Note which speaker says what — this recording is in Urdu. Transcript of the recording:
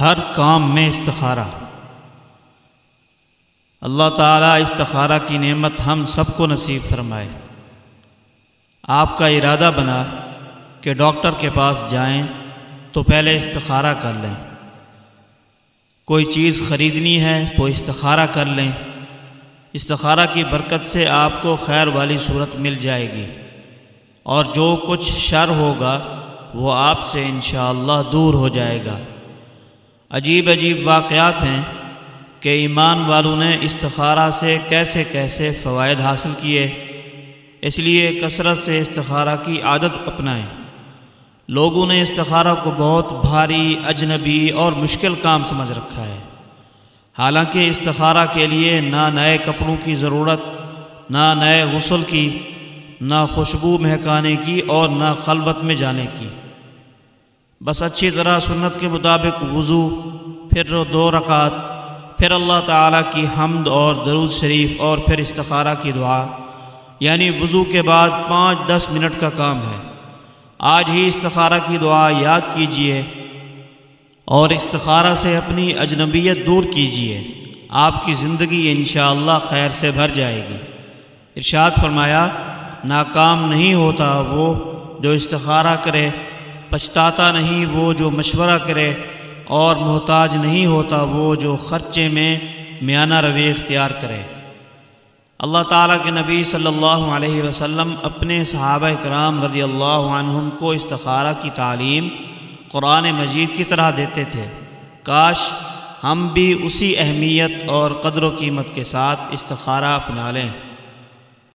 Speaker 1: ہر کام میں استخارہ۔ اللہ تعالیٰ استخارہ کی نعمت ہم سب کو نصیب فرمائے۔ آپ کا ارادہ بنا کہ ڈاکٹر کے پاس جائیں تو پہلے استخارہ کر لیں۔ کوئی چیز خریدنی ہے تو استخارہ کر لیں۔ استخارہ کی برکت سے آپ کو خیر والی صورت مل جائے گی۔ اور جو کچھ شر ہوگا وہ آپ سے انشاءاللہ دور ہو جائے گا۔ عجیب عجیب واقعات ہیں کہ ایمان والوں نے استخارہ سے کیسے کیسے فوائد حاصل کیے۔ اس لیے کثرت سے استخارہ کی عادت اپنائیں۔ لوگوں نے استخارہ کو بہت بھاری، اجنبی اور مشکل کام سمجھ رکھا ہے۔ حالانکہ استخارہ کے لیے نہ نئے کپڑوں کی ضرورت، نہ نئے غسل کی، نہ خوشبو مہکانے کی اور نہ خلوت میں جانے کی۔ بس اچھی طرح سنت کے مطابق وضو، پھر دو رکعت، پھر اللہ تعالیٰ کی حمد اور درود شریف اور پھر استخارہ کی دعا۔ یعنی وضو کے بعد پانچ دس منٹ کا کام ہے۔ آج ہی استخارہ کی دعا یاد کیجیے اور استخارہ سے اپنی اجنبیت دور کیجیے۔ آپ کی زندگی انشاءاللہ خیر سے بھر جائے گی۔ ارشاد فرمایا، ناکام نہیں ہوتا وہ جو استخارہ کرے پچھتاتا نہیں، وہ جو مشورہ کرے اور محتاج نہیں ہوتا، وہ جو خرچے میں میانہ روی اختیار کرے۔ اللہ تعالیٰ کے نبی صلی اللہ علیہ وسلم اپنے صحابہ کرام رضی اللہ عنہم کو استخارہ کی تعلیم قرآن مجید کی طرح دیتے تھے۔ کاش ہم بھی اسی اہمیت اور قدر و قیمت کے ساتھ استخارہ اپنا لیں۔